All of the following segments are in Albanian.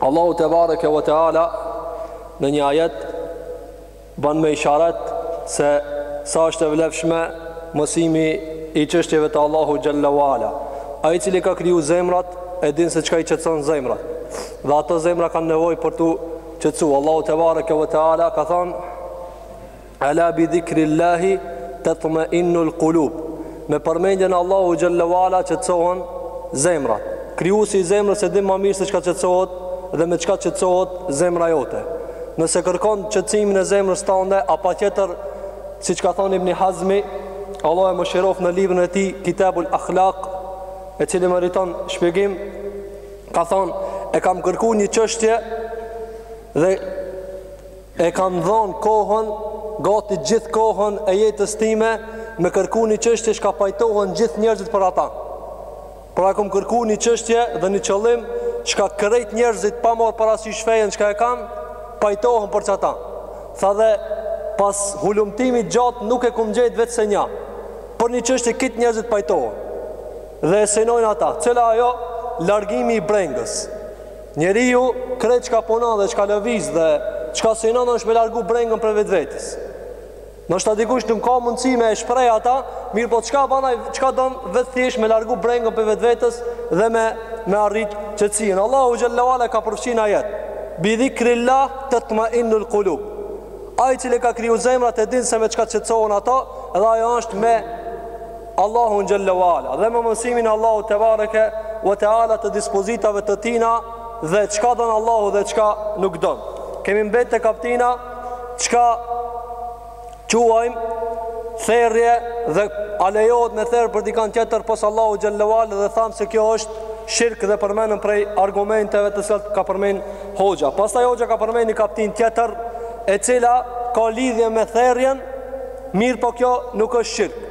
Allahu te bareke ve teala në një ajet ban me isharet se sa është e vlefshme mësimi i çështjeve të Allahu xhalla wala. Ai i cili ka kriju zemrat e din se çka i qetëson zemrat. Dhe ato zemra kanë nevojë për t'u qetësu. Allahu te bareke ve teala ka thanë Ala bi dhikrillahi tatma'innul qulub Me përmendjen e Allahu xhalla wala qetësohen zemrat. Krijuesi i zemrës e din ma mirë se çka qetësohet dhe me çka qetësohet zemra jote. Nëse kërkon qetësimin e zemrës tande, a patjetër siç ka thënë Ibn Hazmi, Allahu e mëshiroftë në librin e tij Kitabul Akhlaq, e cili meriton shpjegim, ka thënë e kam kërku një çështje dhe E kam dhonë kohën, gati gjithë kohën e jetës time me kërku një çështje çka pajtohen gjithë njerëzit për ata. Pra e kam kërku një çështje dhe një qëllim çka krejt njerëzit pa marrë parasysh fenë çka e kanë, pajtohen për qata. Tha dhe pas hulumtimit gjatë nuk e kum gjetë vetëm se nja. Për një çështje krejt njerëzit pajtohen. Dhe e synojnë ata, cila ajo largimi i brengës. Njeriu krejt çka punon dhe çka lëviz dhe çka synon ashtë me largu brengën prej vetvetes. Ndoshta dikush nuk ka mundësi me e shpreh ata, mirëpo çka ban ai, çka don vetë thjesht me largu brengën prej vetvetes dhe me me arrit qetësinë. Allahu xhallahu ala ka përfshi n'ajet. Bi dhikrillah tatma'innul qulub. Ai i cili ka kriju zemrat e din se me çka qetësohen ato, edhe ajo ashtë me Allahun xhalla wala dhe me mësimin e Allahut te bareke ve teala të dispozitave të tina dhe çka don Allahu dhe çka nuk don. Kemi mbet te kaptina çka quajmë therrje dhe a lejohet me therr për dikan tjetër pos Allahu xhalla wala dhe thamë se kjo është shirk dhe përmendëm prej argumenteve të cilat ka përmend hoxha. Pastaj hoxha ka përmend një kaptinë tjetër e cila ka lidhje me therrjen, mirëpo kjo nuk është shirk.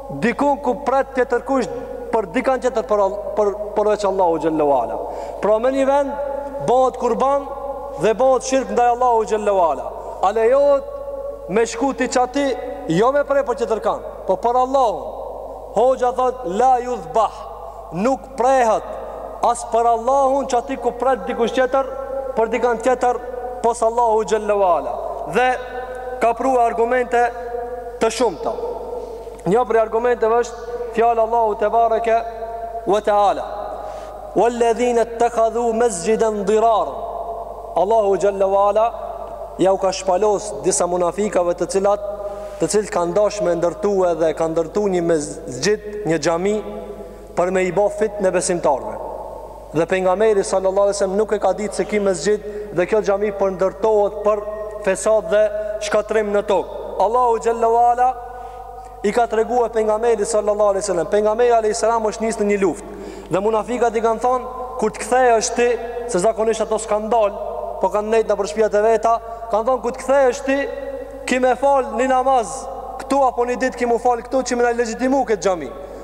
Dikun ku pret tjetërkush për dikan tjetër për për përveç Allahu xhallahu ala. Pra me një vend bohet kurban dhe bohet shirk ndaj Allahu xhallahu ala. A lejohet me shku te qaty jo me pre për tjetër kan, po për Allahun. Hoxha thotë la judhbah. Nuk Prehet, as për Allahun qaty ku pret dikush tjetër, për dikan tjetër, pos Allahu xhalla wala. Dhe ka pru argumente të shumta. Një prej argumenteve është fjala Allahu te bareke ve teala. Wa ledhine ttekhadhu mesxhiden dhirar. Allahu xhalla wala, ua ka shpalos disa munafikave të cilat, të cilët kanë dash me ndërtu edhe kanë ndërtu një mesxhid, një xhami, për me i bo fitne besimtarve. Dhe pengameri sallallahu alaihi wasallam nuk e ka ditë se ky mesxhid dhe kjo xhami po ndërtohet për fesad dhe shkatrim në tokë. Allahu xhelle ue ala i ka treguar pejgamberit sallallahu alaihi wasallam. Pejgamberi alaihi salam është nisë në një luftë. Dhe munafikat i kanë thonë, kur të kthehesh ti, se zakonisht ato s'kan dal, po kanë nejt nëpër shpijat e veta, kanë thonë, kur të kthehesh ti, ki me falë një namaz, këtu apo një ditë ki m'u falë këtu, që me na legjitimu këtë xhami.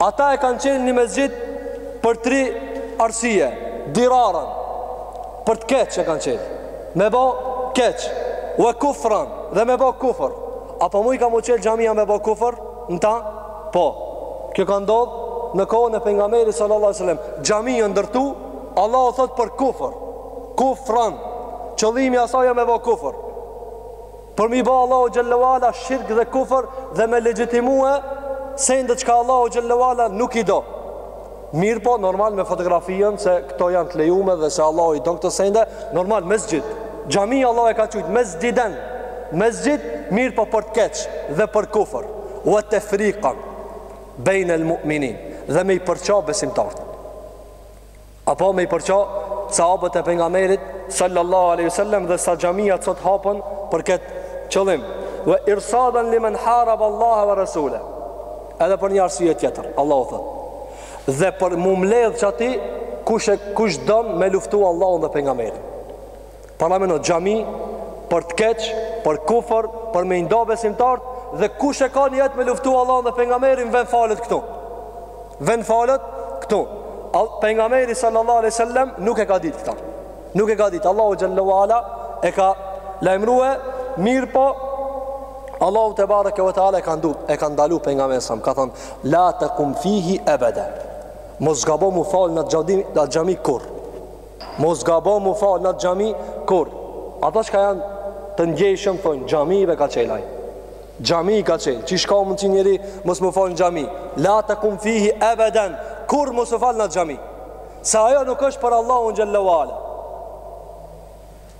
Ata e kanë çel një mesxhid për tri arsye, diraran, për të keq e kanë çel. Me bo keq, ue kufran, dhe me bo kufër. A po mujka m'u çel xhamia me bo kufër? Nta? Po. Kjo ka ndodh në kohën e pejgamberit sallallahu alajhi wasallam. Xhamia ndërtu, Allahu thot për kufër. Kufran. Qëllimi asaj me bo kufër. Për me i ba Allahut xhelle ue ala shirk dhe kufër dhe me legjitimue sende çka Allahu xhelle ue ala nuk i do. Mirëpo, normal me fotografinë se këto janë të lejume dhe se Allahu i don këto sende, normal mesxhid. Xhami Allahu e ka qujtë mesxhiden, mesxhid mirëpo për të keq dhe për kufër. Ue tefrikan bejnel mu'minin dhe me i përça besimtarët. Apo me i përça sahabët e pengamerit sallallahu aleyhi sallem dhe sa xhamiat sot hapen për këtë qëllim. Ue irsadan limen haraballahe ue Rasulehu. Edhe për një arsye tjetër, Allahu thotë. Dhe për m'u mledhë qaty, kush, kush don me luftu Allahun dhe pengamerin. Parameno xhami Për të keq Për kufër Për me i nda besimtart Dhe kush e ka nijet me luftu Allahun dhe pengamerin Ven falet këtu Ven falet këtu Pengameri sallallahu aleyhi sallem Nuk e ka ditë këta Nuk e ka ditë Allahu xhelle ue ala E ka lajmrue Mirëpo Allahu tebareke ue teala e ka, ndu, e ka ndalu pengamerin salam Ka thonë La tekum fihi ebeda Mos gabo m'u falë n'at xhami kurr Mos gabo m'u fal n'at xhami kurr. Ata çka janë të ndjeshëm thonë xhami be ka çel ai. Xhami ka çel. Qysh ka mundsi njëri mos m'u fal në xhami? La tekum fihi ebeden. Kurr mos u fal n'at xhami. Se ajo nuk është për Allahun xhelle ue ala.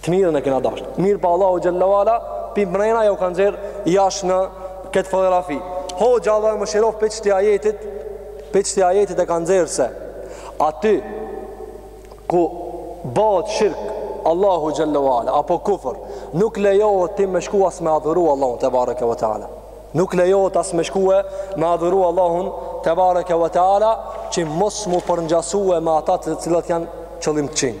Të mirën e kena dashtë. Mirëpo Allahu xhelle ue ala, pi mrena jau ka nxjerr jashtë këtë fotografi. Hoxha, Allahu e mëshiroftë, pi qëti ajetit, pi qëti ajetit e ka nxjerr se, aty, ku bëhet shirk Allahut xhelle ue ala, apo kufër, nuk lejohet ti me shku as me adhuru Allahun tebareke ue teala. Nuk lejohet as me shku e me adhuru Allahun tebareke ue teala, që mos m'u përngjasue me ata të cilët janë qëllimkëqinj.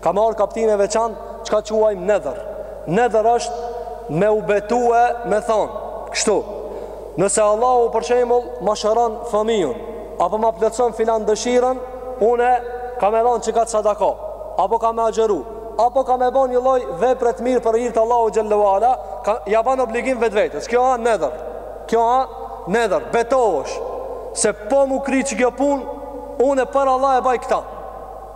Ka marrë kaptinë e veçantë Çka quajmë nedhër Nedhër është me u betue me thonë Kështu Nëse Allahu për shembull ma shëron fëmijun Apo ma plotëson filan dëshirën Une kam me dhonë qekaq sadaka Apo kam me agjëru Apo kam me bo një lloj vepre t'mirë për hir të Allahu xhelle ve ala ka, Ja ban obligim vetvetes Kjo a nedhër Kjo a nedhër Betohesh Se po m'u kry qikjo punë Une për Allah e baj këta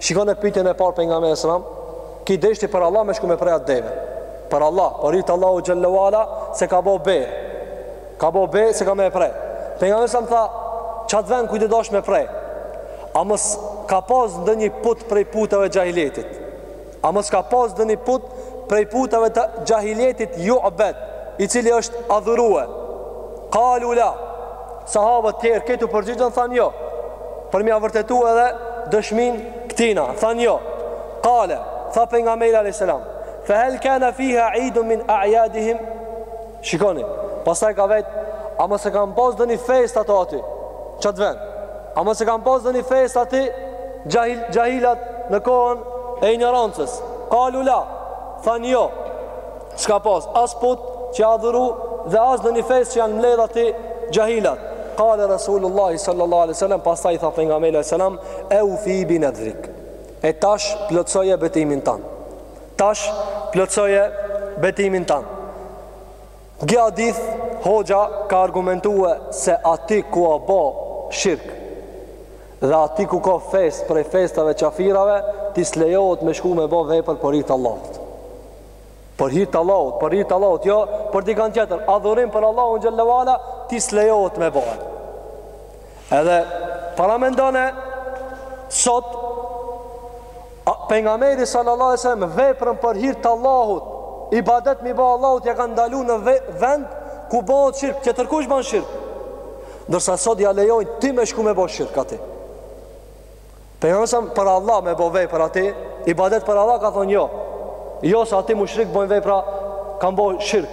Shikone pyetjen e parë pejgamberit sallallahu alajhi wasallam, "Ky deshti për Allah me shku me pre atë deve?" Për Allah, për hir t'Allahu xhelle ve ala se ka bo be. Ka bo be se ka me e pre. Pejgamberi alejhi selam tha, "Qat vend ku ti dosh me pre?" A mos ka pas ndonjë put prej putave të xhahilijetit? A mos ka pas ndonjë put prej putave të xhahilijetit ju'bed, i cili është adhurue? Kalu la. Sahabët tjerë këtu përgjigjen thanë jo. Për m'ia vërtetu edhe dëshminë këtina, thanë jo. Kale, tha pejgamberi a.s. Fe hel kena fiha idun min a'jadihim, shikoni, pastaj ka vetë, a mos kanë pas ndonjë festë ata aty, qat vend, a mos kanë pas ndonjë festë aty, xhahil, xhahilat në kohën e injorancës. Kalu la, thanë jo. S'ka pas as put që a adhuru dhe as ndonjë festë që janë mledh aty xhahilat. Kale Rasulullah sallallahu alaihi sallam, pastaj tha pejgamberi alejhi selam, eufi bi nedhrik. E tash plotsoje betimin tan. Tash plotsoje betimin tan. Qy hadith, hoxha ka argumentue se aty ku a bo shirk dhe aty ku ka festë prej festave t'qafirave, ti s'lejohet me shku me bo vepër për hir të Allahut. Për hir të Allahut, për hir të Allahut, jo për dikan tjetër. Adhurim për Allahun xhelle ve ala, ti s'lejohet me bo. Edhe paramendone sot pejgamberi sallallahu alajhi wasallam veprën për hir të Allahut, ibadet m'i bo Allahut ja ka ndalu në vend ku bohet shirk, tjetërkush ban shirk. Ndërsa sot ja lejojnë ti me shku me bo shirk aty. Pejgamberi për Allah me bo vepër aty, ibadet për Allah ka thonë jo. Jo se aty mushrikët bojnë vepra kanë bo shirk.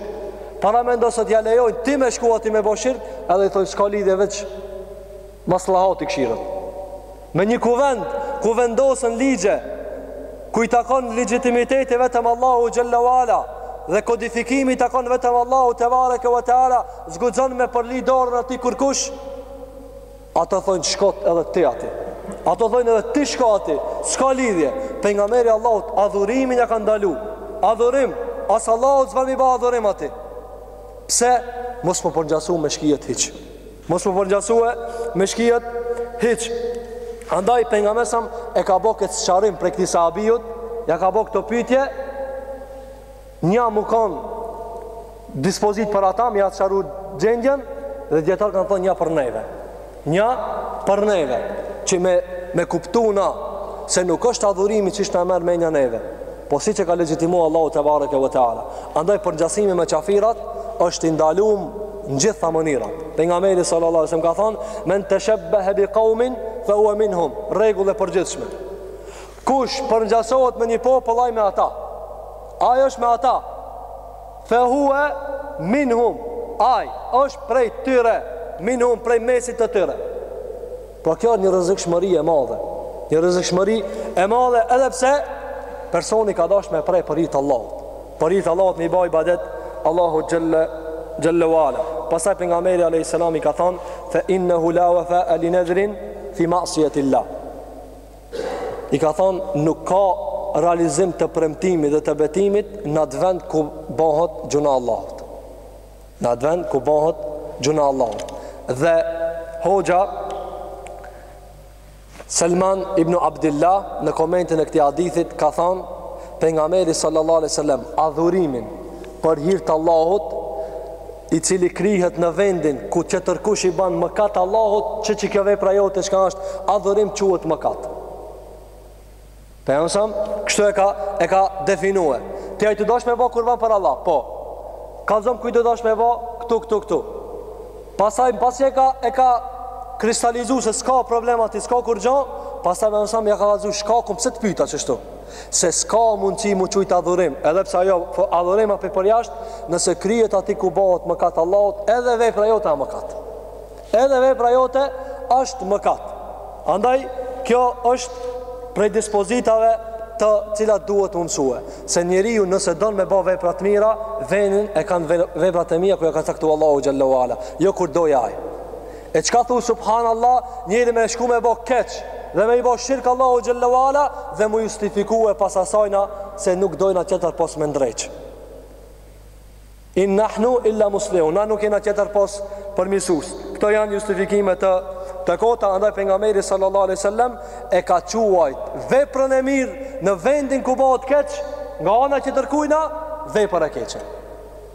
Paramendo sot ja lejojnë ti me shku aty me bo shirk, edhe i thonë s'ka lidhje veç maslahati kshyret. Në një kuvend, ku vendosen ligje, ku i takon legitimiteti vetëm Allahu Xhelle ve ala, dhe kodifikimi i takon vetëm Allahu Tebareke ve Teala, s'guxon me përly dorën aty kurkush, Ata thonë shko edhe ti aty. Ata thonë edhe ti shko aty. S'ka lidhje. Pejgamberi, Allahut adhurimin ja ka ndalu. Adhurim, as Allahut s'ban me ba adhurim aty. Pse? Mos m'u përngjasu me shkijet hiç. Mos m'u përngjasu me shkijet hiç. Andaj pejgamberi alejhi selam e ka bo këtë sqarim prej këtij sahabiut, ja ka bo këto pyetje Nja me kon dispozitë për ata me ja sqaru gjendjen dhe dijetarët kanë thonë nja për neve. Nja për neve që me, me kuptu na se nuk është adhurimi qysh na merr menja neve. Po siç e ka legjitimu Allahu tebareke ve teala. Andaj përngjasimi me qafirat është i ndalum në të gjitha mënyrat. Pejgamberi sallallahu alejhi ve sel-lem ka thonë, men teshebbehe bi kaumin fe huve minhum, rregull e përgjithshme. Kush përngjasohet me një popull ai me ata. Ai është me ata. Fe huwa minhum. Ai është prej tyre, minhum prej mesit të tyre. Po kjo një rrezikshmëri e madhe. Një rrezikshmëri e madhe edhe pse personi ka dash me pre për hir të Allahut. Për hir të Allahut me i ba ibadet Allahu xhelle we ala. Pastaj pejgamberi alayhis salam i ka thënë fe innehu la wafa li nadrin fi ma'siyati Allah. i ka thonë nuk ka realizim të premtimit dhe të betimit në atë vend ku bohet gjynah Allahut. Në atë vend ku bohet gjynah Allahut. Dhe hoxha Selman ibn Abdillah në komentin e këtij hadithit ka thonë pejgamberi sallallahu alejhi we sallam adhurimin për hir të Allahut i cili kryhet në vendin ku tjetërkush i ban mëkat Allahut, që që kjo vepra jote çka është adhurim quhet mëkat. Pejgamberi alejhi selam, kështu e ka, e ka definue. Ti a do dosh me bo kurban për Allah, po. Kallzom ku do dosh me bo, këtu, këtu, këtu. Pastaj, pasi e ka, e ka kristalizu se s'ka problem aty, s'ka kurgjo, pastaj pejgamberi alejhi selam ja ka kallzu shkakun pse të pyta qeshtu. se s'ka mundësi m'u qujt adhurim, edhe pse ajo po adhurim a prej jashtë, nëse kryhet aty ku bohet mëkat Allahut, edhe vepra jote a mëkat. Edhe vepra jote është mëkat. Andaj, kjo është prej dispozitave të cilat duhet m'u mësue. Se njeriu nëse don me bo vepra të mira, venin e kanë veprat e mira ku e ka caktu Allahu xhelle we ala. Jo ku do ai. E çka thu subhan Allah Njeri me shku me bo keq Dhe me i bo shirk Allahut xhelle we ala Dhe m'u justifikue pas asajna Se nuk dojna tjetër pos me ndreq In nahnu illa muslihun Na nuk jena tjetër pos përmirësus Këto janë justifikime të Të kota andaj pejgamberi sallallahu alejhi we sallam E ka quajt Veprën e mirë në vendin ku bohet keq Nga ana tjetërkujna Vepër e keqe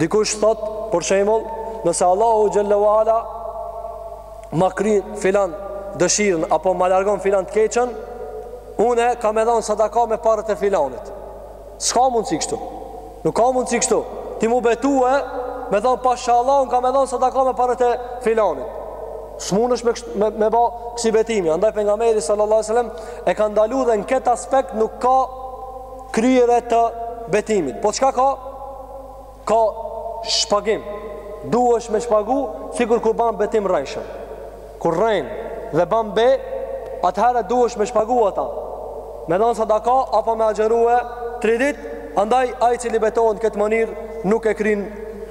Dikush thot, për shembull, nëse Allahu xhalla wala ma kryn filan dëshirën apo ma largon filan të keqen, unë kam me dhon sadaka me paret e filanit. S'ka mundsi kështu. Nuk ka mundsi kështu. Ti mu betue, me thon pashallah unë kam me dhon sadaka me paret e filanit. S'munesh me, me, me ba kësi betimi Andaj pejgamberi sallallahu alaihi wasallam e ka ndalu dhe në këtë aspekt nuk ka kryerje të betimit. Po çka ka? Ka shpagim. Duhesh me shpagu sikur kur ban betim rrejshëm. Kur rrejn dhe ban be, atëherë duhesh me shpagu ata. Me dhon sadaka apo me agjërue 3 ditë, andaj ai i cili betohet në këtë mënyrë nuk e kryen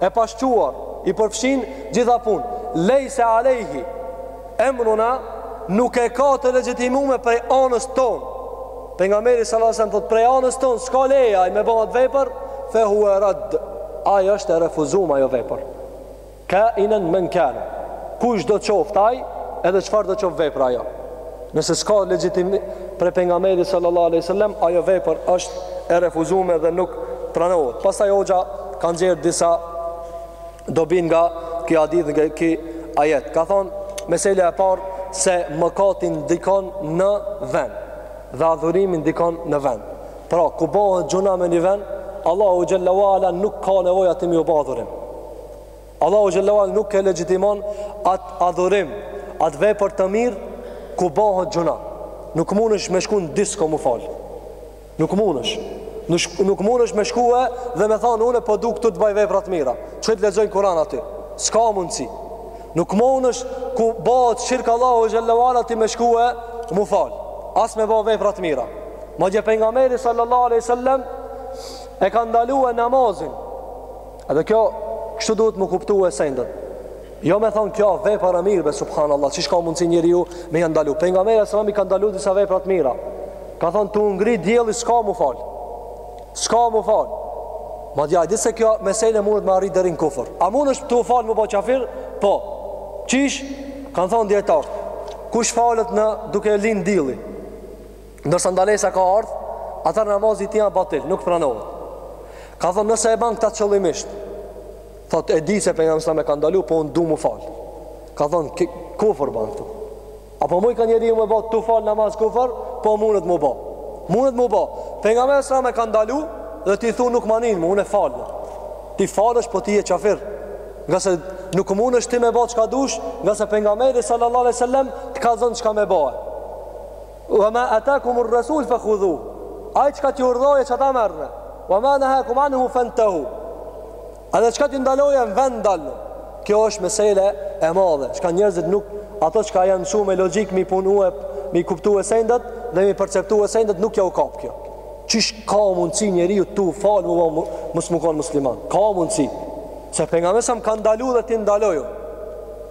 e pashquar i përfshin gjitha punë lejse alejhi emruna nuk e ka të legjitimume prej anës ton pejgamberi sallallahu alaihi wasallam thot prej anës ton s'ka leje ai me ba atë vepër fehue rad ajo është e refuzum ajo vepër kainen men kane kushdo qoft ai edhe çfarëdo qoft vepër ajo Nëse s'ka legjitim prej pejgamberit sallallahu alaihi wasallam, ajo vepër është e refuzume dhe nuk pranohet. Pastaj hoxha ka nxjerr disa dobi nga ky hadith dhe ky ajet. Ka thon meselja e parë se mëkati ndikon në vend dhe adhurimi ndikon në vend. Pra, ku bëhet gjynah me një vend, Allahu xhallahu ala nuk ka nevojë aty me u ba adhurim. Allahu xhallahu ala nuk e legjitimon atë adhurim, atë vepër të mirë ku bahet gjynah. Nuk mundesh me shku në disko mu fal. Nuk mundesh. Nuk, nuk mundesh me shkue dhe me thanë unë po du këtu t'baj vepra të mira. Çohet lexon Kur'an aty. S'ka mundsi. Nuk mundesh ku bahet shirk Allahu xhallahu ala ti me shkue mu fal. As me ba vepra të mira. Madje pejgamberi sallallahu alaihi wasallam e ka ndalue namazin Edhe kjo, kështu duhet m'u kuptue sendet. Jo me thonë kjo vepër e mirë, be subhanallah, qysh ka mundësi njeriu me ja ndalu. Pejgamberi sallallahu alaihi wasallam i ka ndalu disa vepra t'mira. Ka thonë, tu u ngri dielli, s'ka mu falë. S'ka mu falë. Madje, dije se kjo mesele mundet me arrit deri n'kufër. A munesh tu u falë me u ba qafir? Po. Qysh? Kanë thonë dijetarët. Kush falet duke lind dielli? Ndërsa ndalesa ka ardh, atëherë namazi i tij a batil, nuk pranohet. Ka thonë nëse e ban këta qëllimisht, thot e di se pejgamberi sallallahu alaihi wasallam e ka ndalu, po unë du mu falë. Ka thonë, kufër ban. Thu a po mujka njeri me ba, tu falë namaz kufër, po mundet mu ba. Mundet mu ba. Pejgamberi sallallahu alaihi wasallam e ka ndalu, dhe ti thu nuk ma nin mu, unë e falë. Ti falësh, po ti je qafir. Ngase nuk munesh ti me ba çka dush, ngase pejgamberi sallallahu alaihi wasallam, të ka thonë çka me ba. We ma atakum err-rresulu fe hudhuhu. Ai çka t'i urdhoje çata merre. We ma nehakum anhu fentehu. Edhe çka t'i ndaloje në vend dal. Kjo është mesele e madhe. Çka njerëzit nuk ato çka janë msu me logjik me punu e m'i kuptu sendet dhe m'i perceptu sendet nuk ja u kap kjo. Qysh ka mundsi njeriu tu fal e mos me kon musliman. Ka mundsi. Se pejgamberi alejhi selam ka ndalu dhe ti ndalju.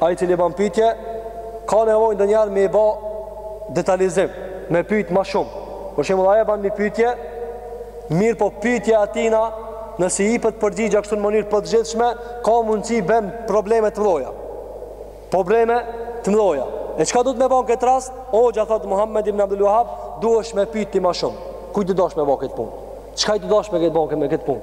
Ai i cili ban pytje ka nevojë ndonjëherë me i ba detalizim, me pyt ma shumë. Për shembull, ai e ban një pytje, mirëpo pytja e tina nëse i ipet përgjigje kështu në mënyrë të përgjithshme, ka mundësi bën probleme të mëdha. Probleme të mëdha. E çka duhet me ba n'këtë rast? Hoxha thot Muhammed ibn Abdul Wahhab, duhesh me pyt ti ma shumë. Ku je te dosh me bo këtë punë? Çka je te dosh me ba me këtë punë?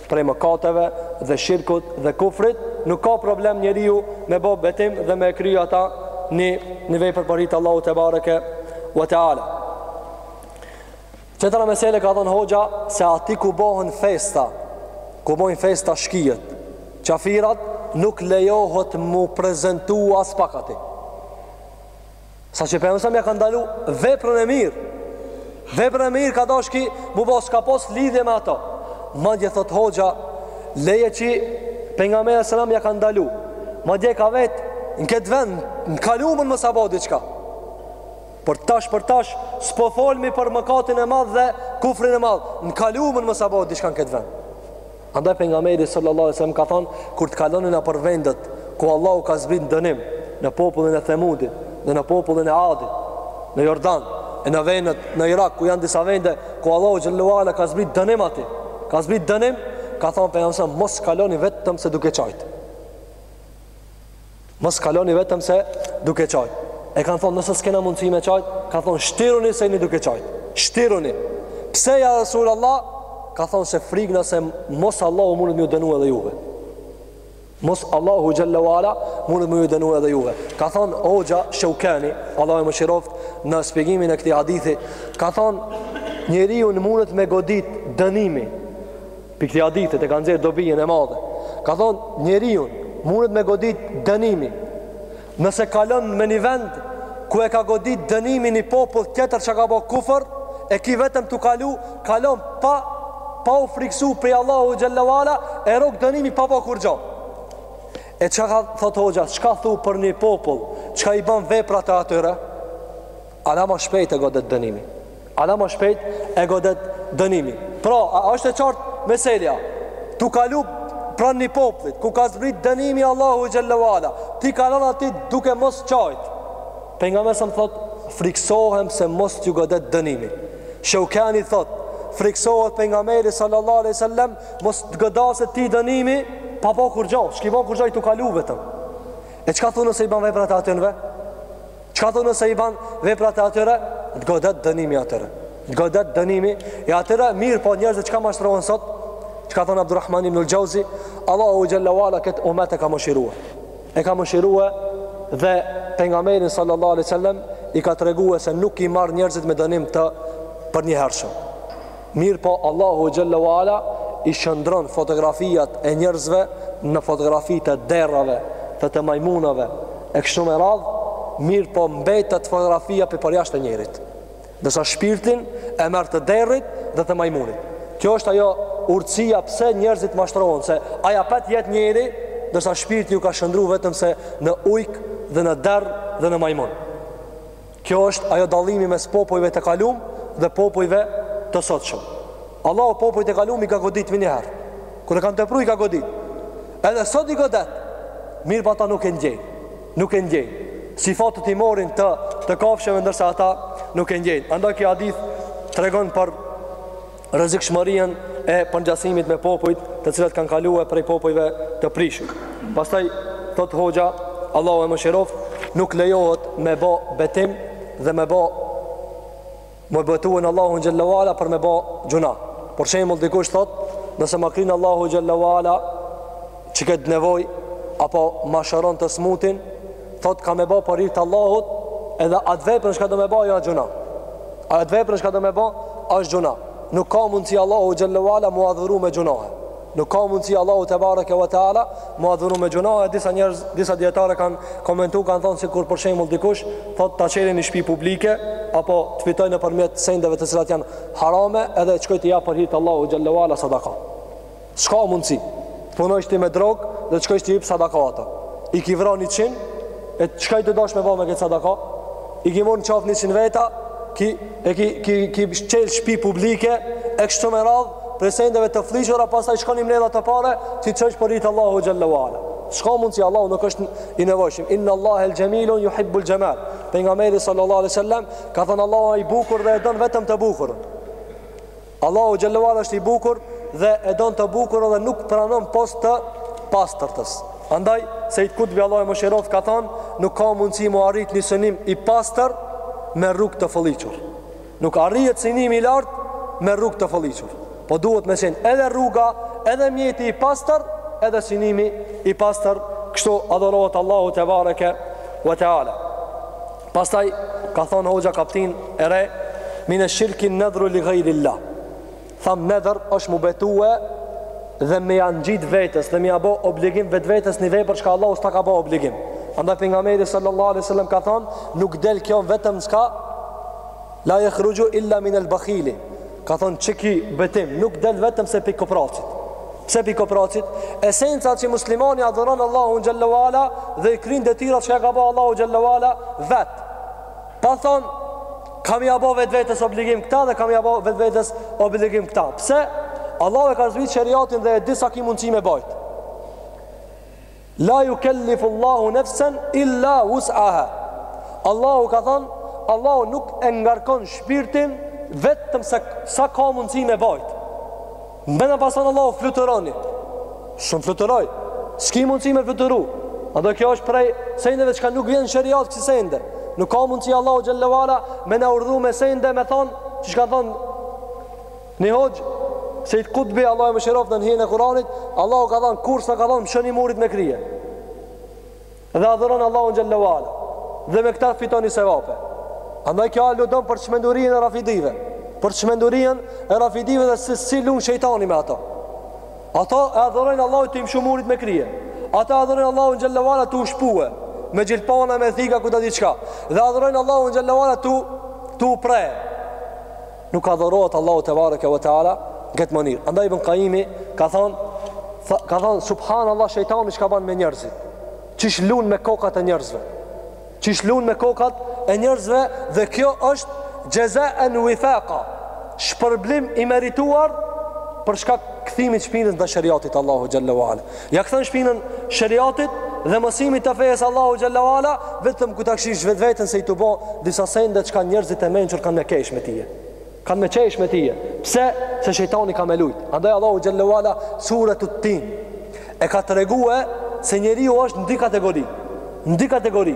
prej mëkateve dhe shirkut dhe kufrit, nuk ka problem njeriu me bo betim dhe me kry ata, një, një vepër për hatër t'Allahut te bareke we teala. Tjetra mesele ka thon hoxha se aty ku bohen festa, ku bohen festa shkijet, qafirat, nuk lejohet mu prezantu as pak aty. Saqë pejgamberi alejhi selam ja ka ndalu veprën e mirë. Veprën e mirë ka dasht ky me bo, s'ka pas lidhje me ato. Madje thot hoxha, leje që pejgamberi alejhi selam ja ka ndalu. Madje ka vet, në këtë vend, n'kalumën mos a bo diçka. Por tash për tash s'po folmi për mëkatin e madh dhe kufrin e madh. N'kalumën mos a bo diçka në këtë vend. Andaj pejgamberi sallallahu alejhi we sellem ka thonë kur të kaloni nëpër vendet ku Allahu ka zbrit dënim, në popullin e Themudit dhe në popullin e Adit, në Jordan, e në vendet në Irak ku janë disa vende ku Allahu xhel-le we ala ka zbrit dënim aty. Ka zbrit dënim, ka thonë pejgamberi mos kaloni vetëm se duke qajt. Mos kaloni vetëm se duke qajt. E kanë thonë, nëse s'kena mundësi me qajt? Ka thonë, shtiruni se jeni duke qajt. Shtiruni. Pse ja Resulullah? Ka thonë se frigna se mos Allahu mundet me ju dënu edhe juve. Mos Allahu xhel-le we ala mundet me ju dënu edhe juve. Ka thonë, hoxha Sheukani, Allahu e mëshiroft, në spjegimin e këtij hadithi, ka thonë, njeriun mundet me godit dënimi, Prej këtij hadithi e ka nxjerrë dobien e madhe. Ka thonë, njeriun mundet me godit dënimi. Nëse kalon me një vend ku e ka godit dënimi ni popull tjetër që ka bo kufër, e ky vetëm tu kalu, kalon pa, pa u friksu prej Allahut xhel-le we ala, e rok dënimi pa bo kurgjo. E çka thotë hoxha, çka thu për një popull, çka i ban veprat e atyre? A ma shpejt e godet dënimi. A ma shpejt e godet dënimi. Pra, a është e qartë meselja? Tu kalu pranë një popllit, ku ka zbrit dënimi Allahu xhelle ve ala, ti kalon aty duke mos qajtë. Pejgamberi sallam thot, friksohem se mos t'ju godet dënimi. Sheukani thot, friksohet Pejgamberi sallallahu aleyhi sallem, mos t'godas edhe ty dënimi, pa bo kurgjo, s'ki bo kurgjo je tu kalu vetëm. E çka thu nëse i ban veprat e atynve? Çka thu nëse i ban veprat e atyre? Të godet dënimi atyre. Të godet dënimi e atyre, mirëpo njerëzit çka mashtrohen sot. Çka thonë Abdurrahman ibn el-Xheuzi? Allahu xhelle ve ala ket umet e ka mëshirue. E ka mëshirue dhe pejgamberin sallallahu alaihi wasallam i ka tregue se nuk i marr njerëzit me dënim të përnjëhershëm. Mirëpo Allahu xhelle ve ala i shëndron fotografiat e njerëzve në fotografi të derrave, dhe të majmunave e kështu me radhë, mirëpo mbetet fotografia prej përjashtë e njerit. Ndërsa shpirtin e merr të derrit dhe të majmunit. Kjo është ajo urtësia pse njerëzit mashtrohen se ai apet jet njeri, ndërsa shpirti u ka shëndru vetëm se në ujk dhe në derr dhe në majmun. Kjo është ai dallimi mes popujve të kalum dhe popujve të sotshëm. Allahu popujt e kalum i ka godit menjëherë. Kur e kanë tepru i ka godit. Edhe sot i godet. Mirëpo ata nuk e ndjejnë. Nuk e ndjejnë. Sifatet i marrin të, të kafshëve ndërsa ata nuk e ndjejnë. Andaj ky hadith tregon për rrezikshmërinë e përngjasimit me popujt të cilat kanë kalue prej popujve të prishur. Pastaj thot hoxha, Allahu e mëshiroft, nuk lejohet me bo betim dhe me bo, me u betu në Allahu xhallahu ala për me bo gjynah. Për shembull dikush thot, nëse ma kryn Allahu xhallahu ala qikët nevojë apo ma shëron të smutin, Thot ka me ba për hir të Allahut Edhe atë vepër çka do me ba ajo gjynah Atë vepër çka do me ba ashtë gjynah Nuk ka mundësi Allahu xhelle ve ala M'u adhuru me gjynahe Nuk ka mundësi Allahu tebareke ve teala M'u adhuru me gjynahe Disa njerëz, disa dijetarë kanë komentu Kanë thonë sikur për shembull dikush Thot ta çeli ni shpi publike Apo të fitoj nëpërmjet sendeve të cilat janë harame Edhe të shkoj t'i jap për hir të Allahu xhelle ve ala sadaka S'ka mundësi. T'punojsh ti me drogë dhe të shkojsh t'i jep sadaka ato. I ki vra 100 e çka ti dosh me bo me këtë sadaka? I ki mbyt çaf 100 veta, ki e ki ki ki çel shpi publike e kështu me radh, prej sendeve të flliqura, pastaj shkon i mbledh ato pare, t'i çojsh për hir t' Allahu xhallahu ala. S'ka mundësi Allahu nuk është i nevojshëm. Inna Allahe xhemilun juhibbul xhemal. Pejgamberi sallallahu alaihi wasallam ka thënë Allahu i bukur dhe e don vetëm të bukurën. Allahu xhelle ve ala është i bukur dhe e don të bukur dhe nuk pranon pos të pastërtës. Andaj Sejid Kutbi Allahu e mëshiroft ka thon, nuk ka mundësi mu arrit një synim i pastër me rrugë të fëlliqur. Nuk arrihet synimi i lart me rrugë të fëlliqur. Po duhet me qenë edhe rruga, edhe mjeti i pastër, edhe synimi i pastër, kështu adhurohet Allahu tebareke ve teala. Pastaj ka thonë hoxha kaptin e re, minesh-shirki nedhru li gajrillah. Thamë nedhër është mu betue dhe me ja ngjit vetes dhe me ja bo obligim vetvetes një vepër çka Allahu s'ta ka bo obligim. Andaj Pejgamberi sallallahu alejhi ve selem ka thonë, nuk del kjo vetëm çka, la jehruxhu illa minel bahili. Ka thonë qeky betim nuk del vetëm se pi kopracit. Pse pi kopracit? Esenca që muslimani adhuron Allahun xhelle ve ala dhe i kryn detyra çka ja ka ba Allahu xhelle ve ala vetë. Pa thonë, kam me ja bo vetvetes obligim këta dhe kam me ja bo vetvetes obligim këta. Pse? Allahu e ka zbrit sheriatin dhe e di sa ki mundësi me bajtë. La jukellifu Allahu nefsen illa vus'aha Allahu ka than Allahu nuk e ngarkon shpirtin vetëm se sa ka mundësi me bajt Me na pas than Allahu fluturoni S'mun fluturoj Ski mundësi me fluturu Andaj kjo është prej sendeve çka nuk vjen sheriat kësi sende Nuk ka mundësi Allahu xhelle ve ala me na urdhnu me sende me than Që çka than Një hoxhë, Sejid Kutbi, Allahu e mëshiroft në hijen e Kuranit, Allahu ka thanë, kurrë s'ka thanë mëshoni murit me krye. Dhe adhuron Allahun xhelle ve ala. Dhe me këta fitoni sevape. Andaj kjo aludon për çmendurinë e rafidive. Për çmendurinë e rafidive dhe se si lun shejtani me ato. Ato e adhurojnë Allahun tu i mshu murit me krye. Ato e adhurojnë Allahun xhelle ve ala tu u shpue. Me gjilpana, me thika, ku ta di çka. Dhe adhurojnë Allahun xhelle ve ala tu u pre. Nuk adhurohet Allahu tebareke ve teala në këtë mënyrë. Andaj Ibn Kajimi ka thon ka thon subhanallah shejtani çka bën me njerëzit. Qysh lun me kokat e njerëzve. Qysh lun me kokat e njerëzve dhe kjo është xhezaen vifaka. Shpërblim i merituar për shkak kthimit shpinës ndaj sheriatit Allahu xhelle ve ala. Ja kthen shpinën sheriatit dhe mësimit të fejes Allahu xhelle ve ala vetëm kur ta shish vetveten se je tu bo disa sende çka njerëzit e mençur kanë me kesh me ty kanë me qesh me ty pse se shejtani ka me lujt andaj Allahu xhelle ve ala suretu Tin e ka tregue se njeriu është në dy kategori në dy kategori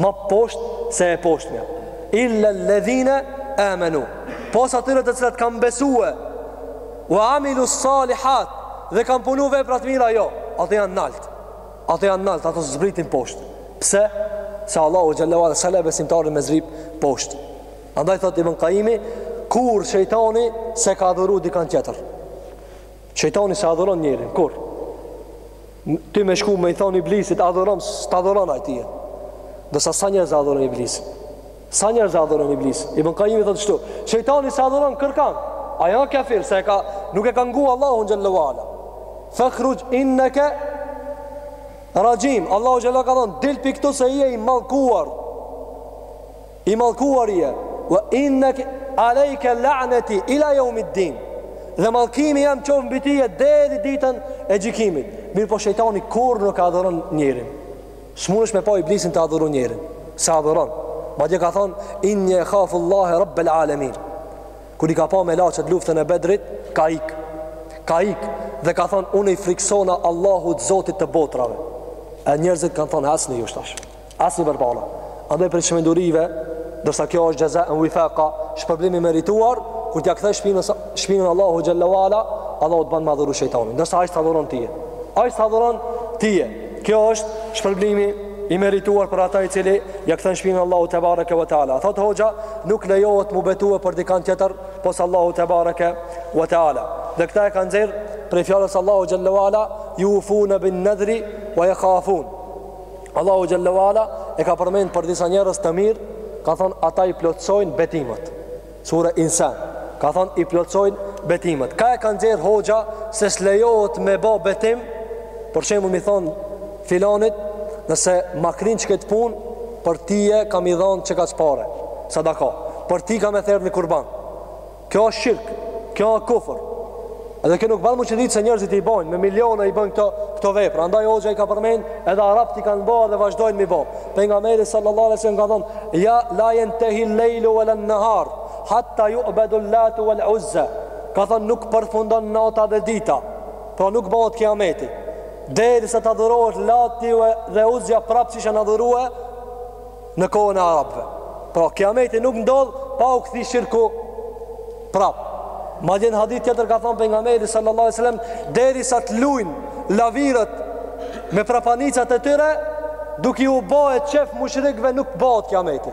Ma poshtë se e poshtmja. Illa ledhine amenu. Pos atyre të cilat kanë besue. Wa amilu salihat. Dhe kanë punu vepra të mira, jo. Ato janë naltë. Ato janë naltë. Ato s'zbritin poshtë. Pse? Se Allahu xhel-le ve ala s'e le besimtarin me zbrit poshtë. Andaj thot Ibn Kajimi, kurr shejtani s'e ka adhuru dikan tjetër. Shejtani s'e adhuron njerin, kurr. Ti me shku me i thonë iblisit, adhurom, s't'adhuron ai tije. Ndërsa sa njerëz e adhurojn Iblisin. Sa njerëz e adhurojn Iblisin. Ibn Kajimi thotë shtu, shejtani s'e adhuron kërkan. Ai â kafir, se ka, nuk e ka ngu Allahun xhel-le ve ala. Fekhruxh inneke raxhim. Allahu xhel-le ka thonë, dil prej këtu se je i mallkuar. I mallkuari je, wa inne alejke la'neti ila jeumid din, dhe mallkimi jem qoftë mbi tije deri ditën e gjikimit. Mirëpo shejtani kurr nuk e adhuron njerin. S'mundesh ti me pa Iblisin tu adhuru njerin. S'e adhuron. Madje ka thonë, inni ekhafullahe rabbel alemin. Kur i ka pa melaqet luftën e Bedrit, ka ik. Ka ik. Dhe ka thonë, unë i friksona Allahut zotit të botrave. E njerëzit kanë thonë, hasë në ju shtash. Asnjë përpara. Andaj për çmendurive, ndërsa kjo është xhezaen wifaka, shpërblim i merituar, kur t'ia kthesh shpinën shpinën Allahut xhel-le ve ala, Allahu të bën me adhuru shejtanin. Ndërsa ai s'të adhuron ti. Ai s'të adhuron ti. Kjo është shpërblimi i merituar për ata i cili ja kthen shpinën Allahut tebareke ve teala. Thot hoxha, nuk lejohet m'u betue për dikant tjetër pos Allahut tebareke ve teala. Dhe këta e ka nxjerr prej fjalës Allahut xhel-le ve ala, jufuna bin nadri wa yakhafun. Allahu xhel-le ve ala e ka përmend për disa njerëz të mirë, ka thon ata i plotësojnë betimet. Sura Insan ka thon i plotësojnë betimet. Ka e ka nxjerr hoxha se s'lejohet me bë betim, për shembull m'i thon filanit, nëse ma kryn çket pun për tije kam m'i dhon qekaq pare sadaka. Për ti kam me therë një kurban. Kjo është shirk, kjo është kufër. Edhe kjo nuk bën m'u çudit se njerëzit i bojnë, me miliona i bojnë këto këto vepra. Andaj hoxha i ka përmend, edhe arabt i kanë bërë dhe vazhdojnë m'i bë. Pejgamberi sallallahu alaihi wasallam ka thënë: "Ya la yantahi al-layl wa an-nahar hatta yu'badu al-lat wa al-uzza." Ka thënë nuk përfundon nata dhe dita. Pra nuk bëhet kiameti. Derisa të adhurohet Lati dhe Uzza prapë qysh janë adhuruar në kohën e arabëve. Pra kiameti nuk ndodh pa u kthi shirku prap. Madje në hadith tjetër ka thënë pejgamberi sallallahu alajhi wasallam derisa të lujn lavirët me prapanicat e tyre, duke u bë qejf mushrikëve nuk bëhet kiameti.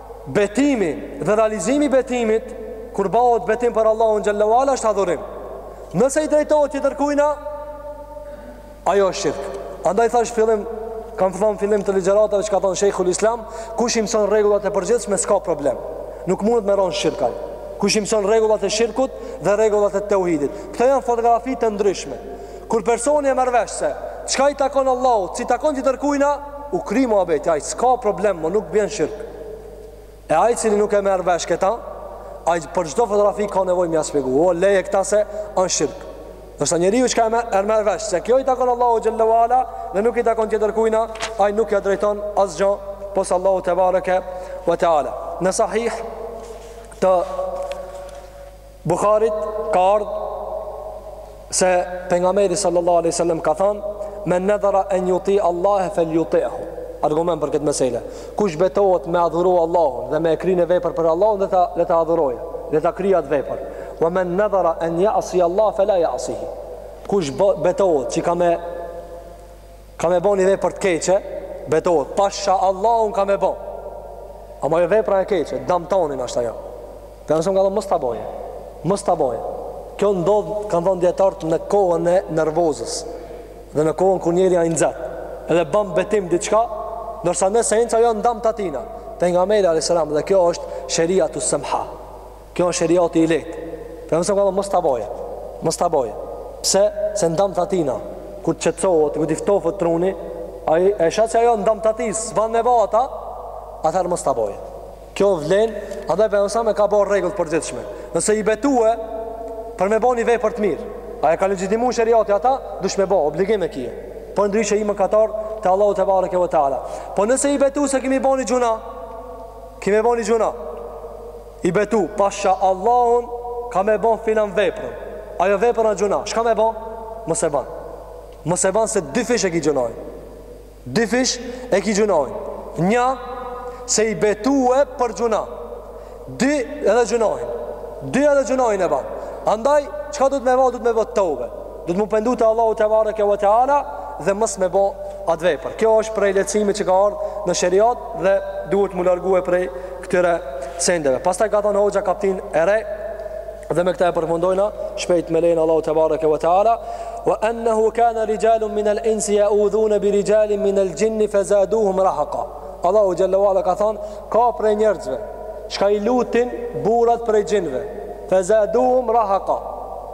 Betimi dhe realizimi i betimit kur bahet betim për Allahun xhelle ve ala është adhurim. Nëse i drejtohet tjetërkujna, ajo është shirk. Andaj thash fillim kam thonë fillim të ligjëratave që ka thonë Sheikhul Islam, kush i mëson rregullat e përgjithshme s'ka problem. Nuk mundet me ron n'shirk ai. Kush i mëson rregullat e shirkut dhe rregullat e teuhidit. Këto janë fotografi të ndryshme. Kur personi e merr vesh se çka i takon Allahut, s'i takon tjetërkujna, u kri muhabeti, ai s'ka problem, mo nuk bjen n'shirk. E ai që nuk e merr vesh këta, ai për çdo fotografi ka nevojë me ja shpjegu, o leje këta se është shirk. Ndërsa njeriu çka e merr vesh se kjo i takon Allahut xhelle ve ala, dhe nuk i takon tjetërkujna, ai nuk ja drejton asgjë pos Allahut tebareke ve teala. Në sahih të Buharit ka ardhë se pejgamberi sallallahu aleyhi sallam ka thanë men nedhera en jutia Allahe fel jutihu. Argument për këtë mesele. Kush betohet me adhuru Allahun dhe me e kri ni vepër për Allahun le ta, le ta adhurojë, le ta kri atë vepër. Ve men nedhera en jasi Allahe fe la jasihi. Kush betohet që ka me ka me bo një vepër të keqe, betohet, pasha Allahun ka me bo. Ama ajo vepra e keqe, dam tonin ashtë ajo. Pejgamberi alejhi selam ka thonë mos ta bojë, mos ta bojë. Kjo ndodh, kanë thonë dijetarët në kohën e nervozës, dhe në kohën kur njeri a i nxetë, edhe ban betim diçka, ndërsa në esencë ajo në dam të atina. Pejgamberi alejhi selam, dhe kjo është sheriatus semha. Kjo është sheriati i lehtë. Pejgamberi alejhi selam ka thonë mos ta bojë. Mos ta bojë. Pse? Se n'dam t'atina. Kur të qetësohet, kur të ftohet truni, ai e sheh se ajo n'dam t'atit, s'ban me ba ata, atëherë mos ta bojë. Kjo vlen, andaj Pejgamberi alejhi selam e ka bo rregull përgjithshme. Nëse i betue, për me bo një vepër të mirë, a e ka legjitimu sheriati ata, duhesh me bo, obligim e ke. Përndryshe i mëkatar te Allahu tebareke ve teala. Po nëse i betu se ki me bo një gjuna, ki me bo një gjuna, I betu pasha Allahun ka me bon filan veprën. Ajo vepër a gjuna, çka me bon? Mos e ban. Mos e ban se dyfish e ki gjunahin. Dyfish e ki gjunahin. Nja, se i betue për gjuna. Dy edhe gjunahin. Dy edhe gjunahin e ban. Andaj, çka duhet me ba, duhet me bo teube. Duhet mu pendu te Allahu tebareke ve teala dhe mos me bo atë vepër. Kjo është prej lehtësimeve që ka ardhë në sheriat dhe duhet mu largue prej këtyre sendeve. Pastaj ka thonë hoxha kaptin e re dhe me këta e përfundojna shpejt me lejen e Allahut tebareke ve teala ve ennehu kane rijalun minel insi jeudhune bi rijalin minel xhinni fe zaduhum rahaka. Allahu xhelle ve ala ka thonë ka prej njerëzve çka i lutin burrat prej xhinve fe zaduhum rahaka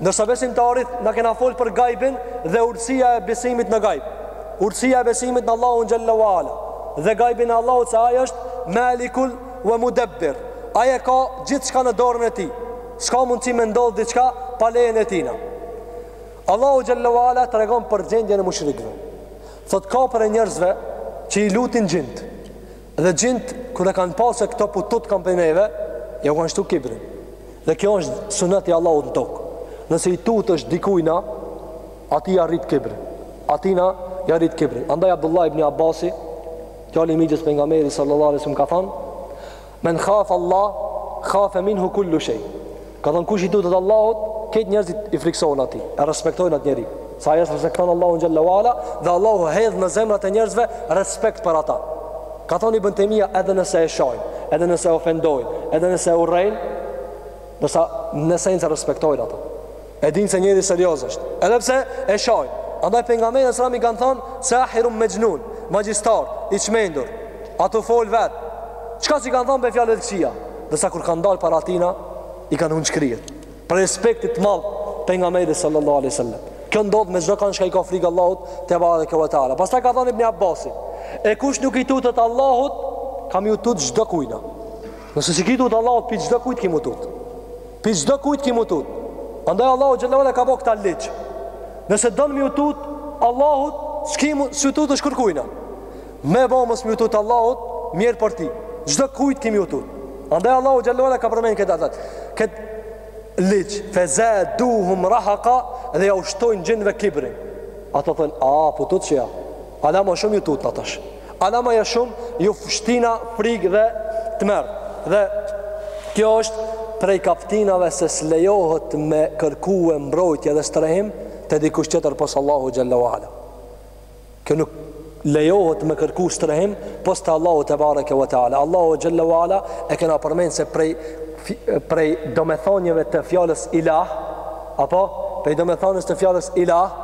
Ndërsa besimtarit na kena fol për gajbin dhe urtësia e besimit në gajb. Urtësia e besimit në Allahun xhele ve ala dhe gajbin e Allahut se ai është Malikul ve Mudebbir. Ai e ka gjithçka në dorën e tij. S'ka mundësi me ndodh diçka pa lejen e tijna. Allahu xhele ve ala tregon për gjendjen e mushrikëve. Thot ka prej njerëzve që i lutin xhint. Dhe xhinët, kur e kanë pa se këta po u tutkan prej neve, ja u kanë shtu kibrin. Dhe kjo është suneti i Allahut në tokë. Nëse i tutesh dikujna, atij ja rrit kibrin. Atijna ja rrit kibrin. Andaj Abdullah ibn Abasi, djali i mixhës Pejgamberit sallallahu alejhi ve selem ka thanë, men hafe Allah, hafe minhu kullu shej. Ka thënë kush i tutet Allahut, këtë njerëzit i friksohen atij, e respektojnë atë njeri. Sa ai respekton Allahun xhele ve ala dhe Allahu hedh në zemrat e njerëzve respekt për ata. Ka thënë Ibn Tejmije edhe nëse e shajnë, edhe nëse e ofendojnë, edhe nëse e urrejnë, ndërsa në esencë e respektojnë ata. E dinë se njeri serioz është. Edhe pse e shajnë. Andaj pejgamberit sallallahu alajhi wasallam i kanë thënë sahirun mexhnun, magjistar, i çmendur. A tu fol vet. Çka s'i kanë thënë për fjalë të këqija? Ndërsa kur kanë dalë para atina, i kanë unj kryet. Prej respektit të madh Pejgamberit sallallahu alejhi ve selem. Kjo ndodh me çdo kënd çka i ka frikë Allahut tebareke ve teala. Pastaj ka thënë Ibn Abasi, e kush nuk i tutet Allahut, ka m'ju tutë çdo kujna. Nëse s'i ki tutë Allahut, pi çdo kujt ki mu tutë. Pi çdo kujt ki mu tutë. Andaj Allahu xhele ve ala ka bo këtë ligj. Nëse don mi ju tutë Allahut, s'ki mu, s'i tutesh kurkujna. Me bo mos m'ju tut Allahut, mjerë për ti. Çdo kujt ki mi u tut. Andaj Allahu xhele ve ala ka përmend këtë ajet. Kët ligj fezaduhum rahaka dhe ja u shtojnë xhinëve kibrin. Ata thonë, a po tut çja? Hala ma shumë ju tutna tash. Hala ma shumë ju shtina frikë dhe tmerr. Dhe kjo është prej kaptinave se s'lejohet me kërkue mbrojtje dhe strehim te dikush tjetër pos Allahut xhele ve ala. Kjo nuk lejohet me kërku strehim pos te Allahu tebareke ve teala. Allahu xhele ve ala e kena përmend se prej prej domethënieve të fjalës ilah apo prej domethënies të fjalës ilah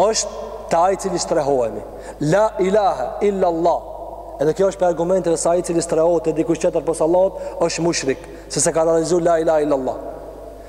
është te ai cili strehohemi. La ilahe illa Allah. Edhe kjo është prej argumenteve se ai cili strehohet te dikush tjetër pos Allahut është mushrik, se s'e ka realizuar la ilahe illa Allah.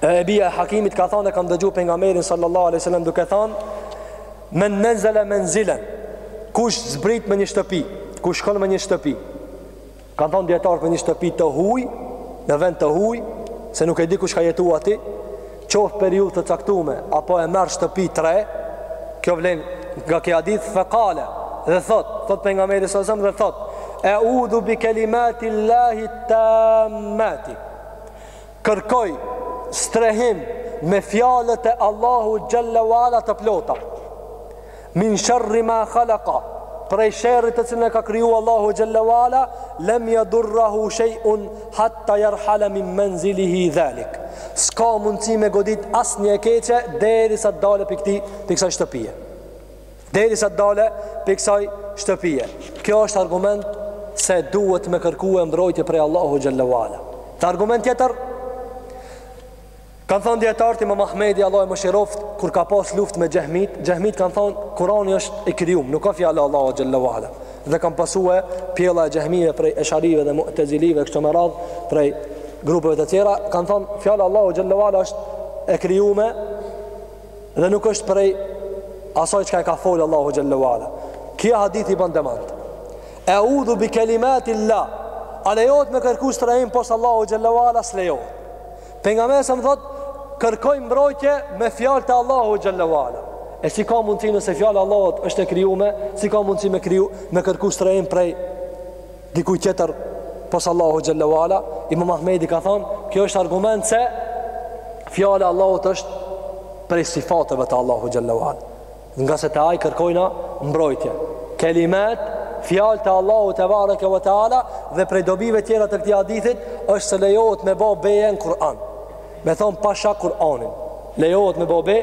E bija e Hakimit ka thënë kam dëgjuar pejgamberin sallallahu alaihi wasallam duke thënë men nezele menzilen kush zbrit me një shtëpi, kush shkon me një shtëpi. Kan thënë dijetarët për një shtëpi të huaj, në vend të huaj, se nuk e di kush ka jetuar aty, qoftë periudhë të caktuar apo e merr shtëpi të re, kjo vlen nga ky hadith fekale dhe thot, thot pejgamberi sallallahu alaihi wasallam dhe thot, e'udhu bi kelimati llahi tammati Kërkoj strehim me fjalët e Allahut xhalla wala të plota. Min sharri ma khalaqa. Prej sherrit të cilën e ka kriju Allahu xhalla wala, lam yadurrahu shay'un hatta yarhala min manzilihi dhalik. S'ka mundësi me godit asnjë e keqe derisa të dalë pi këtij, pi kësaj shtëpie. Derisa të dalë pi kësaj shtëpije. Kjo është argument se duhet me kërkue mbrojtje prej Allahu xhalla wala. Dhe argument tjetër, kanë thonë dijetarët Imam Ahmedi, Allahu e mëshiroftë, kur ka pas luftë me Xhehmitë, Xhehmitë kanë thonë, Kurani është i krijum, nuk a fjala e Allahu xhalla wala. Dhe kanë pasue pjella e Xhehmive prej Esharive dhe Mu'tezilive, kështu me radhë prej grupeve të tjera, kanë thonë, fjala e Allahu xhalla wala është e krijume, dhe nuk është prej asaj çka e ka fol Allahu xhalla wala. Kjo hadith i ban demant. Eudhu bi kelimatil-lah. A lejohet me kërku strehim pos Allahu xhalla wala s'lejohet. Pejgamberi alejhi selam thotë kërkoj mbrojtje me fjalët e Allahu xhalla wala. E si ka mundësi nëse fjala e Allahut është e krijume, si ka mundësi me kriju me kërku strehim prej Dikujt tjetër pos Allahu xhalla wala, Imam Ahmedi ka thonë, kjo është argument se fjala e Allahut është prej sifateve të Allahu xhalla wala. Ngase te ai kërkojna mbrojtje. Kelimat fjalët e Allahut te bareke ve teala dhe prej dobive tjera të këtij hadithit është se lejohet me bo beje në Kur'an. Me thon pasha Kur'anin. Lejohet me bo be,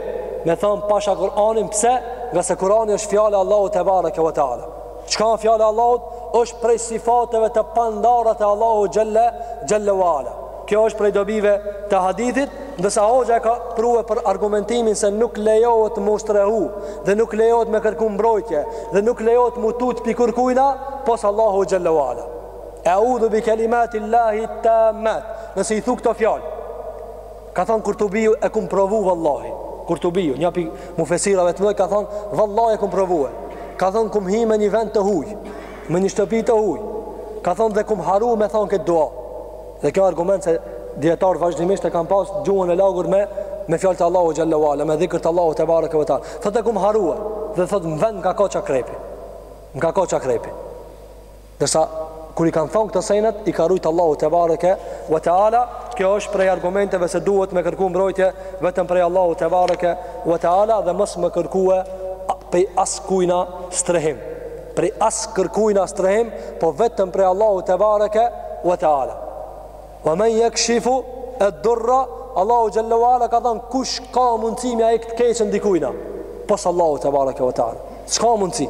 me thon pasha Kur'anin pse? Ngase Kur'ani është fjalë e Allahut te bareke ve teala. Çka është fjala e Allahut është prej sifateve të pandara të Allahut xhelle xhelle wala. Kjo është prej dobive të hadithit, ndërsa hoxha e ka prue për argumentimin se nuk lejohet m'u strehu dhe nuk lejohet me kërku mbrojtje dhe nuk lejohet m'u tut pi kërkujna pos Allahu xhelle wala. Eudhu bi kelimatil-lahi et-tammat, nëse i thu këto fjalë. Ka thënë Kurtubiu e kum provu vallahi. Kurtubiu, nja pi mufesirave të mëdhenj ka thënë vallahi e kum provue. Ka thënë kum hi me një vend të huaj, me një shtëpi të huaj. Ka thënë dhe kum harru me thon këtë dua. Dhe kjo argument se dijetarët vazhdimisht e kanë pas gjuhën e lagur me me fjalët e Allahu xhalla wala, me dhikr të Allahut te bareke ve taala. Thotë e kum harrue dhe thotë në vend m'ka kaç akrepi. M'ka kaç akrepi. Ndërsa kur i kanë thonë këto senet, i ka rujt Allahu te bareke ve teala, kjo është prej argumenteve se duhet me kërku mbrojtje vetëm prej Allahu te bareke ve teala dhe mos me kërkue prej as kujna strehim. Prej as kërkujna strehim, po vetëm prej Allahu te bareke ve teala. Wa man yakshifu ad-durra Allahu xhalla wala ka thënë kush ka mundësi m'ia hek të keqen dikujna. Pos Allahu te bareke ve teala. S'ka mundësi.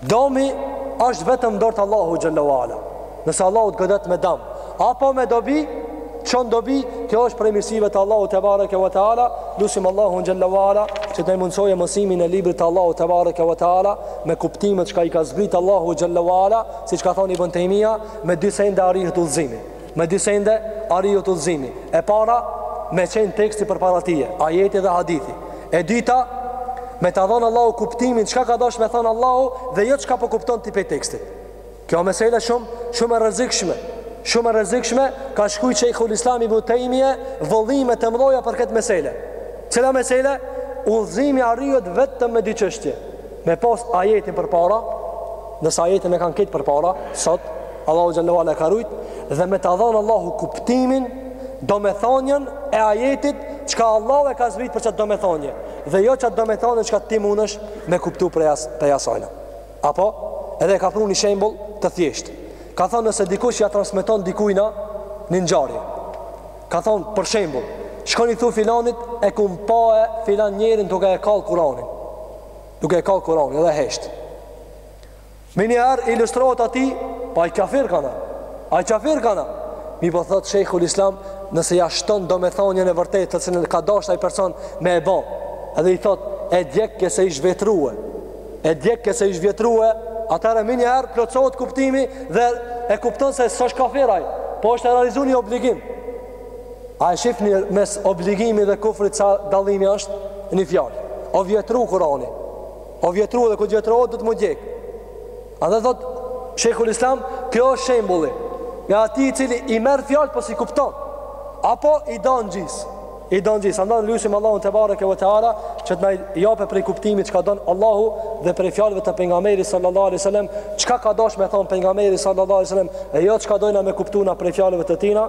Domi është vetëm dorë të Allahut xhele ue ala. Nëse Allahu të godet me dam apo me dobi, çon dobi, kjo është prej mirësive të Allahut tebareke ve teala. Lusim Allahun xhele ue ala që të na e mundësojë mësimin e librit të Allahut tebareke ve teala me kuptimet çka i ka zbrit Allahu xhele ue ala, siç ka thonë Ibn Tejmija, me dy sende arrihet udhëzimi. Me dy sende arrihet udhëzimi. E para me qenë teksti përpara teje, ajeti dhe hadithi. E dyta me ta dhon Allahu kuptimin çka ka dasht me thon Allahu dhe jo çka po kupton ti prej tekstit. Kjo mesele shumë shumë e rrezikshme. Shumë e rrezikshme ka shkru Shejhul Islam Ibn Tejmije vëllime të mdhoja për këtë mesele. Cila mesele? Udhëzimi arrihet vetëm me dy çështje. Me pas ajetin përpara, Nëse ajetin e kanë këtë përpara, sot, Allahu xhele ue ala e ka rujt, dhe me ta dhon Allahu kuptimin, domethonien e ajetit, çka Allahu e ka zbrit për qat domethonie, dhe jo qat domethonie çka ti munesh me kuptu prej asajna. Apo, edhe ka pru një shembull të thjeshtë. Ka thonë nëse dikush ia transmeton dikujna një ngjarje. Ka thonë, për shembull, shkon i thu filanit e kum pa e filan njerin tuke e kall Kuranin. Tuke e kall Kuranin edhe hesht. Menjëherë ilustrohet atij, po ai qafir kanka. Ai qafir kanka. Mirëpo thotë Shejhul Islam, nëse ia shton domethonien e vërtetë, të cilën ka dasht ai person me e bo. Edhe i thot, e djegke se ish vjetrue. E djegke se ish vjetrue, atëherë menjëherë plotësohet kuptimi dhe e kupton se s'është kafir ai, po është e realizu një obligim. A e shifni mes obligimit dhe kufrit se dallimi është një fjalë. O vjetru Kurani. O vjetru dhe kur vjetrohet duhet m'u djeg. Edhe thot Shejhul Islam, kjo është shembulli i atij i cili i merr fjalë po s'i kupton. Apo i don gjysë. I don gjysë. Andaj lusim Allahun tebareke ve teala që të na jape prej kuptimit çka don Allahu dhe prej fjalëve të Pejgamberit sallallahu alejhi ve sel-lem. Çka ka dasht me thonë Pejgamberi sallallahu alejhi ve sel-lem e jo çka dojna me kuptu na prej fjalëve të tina.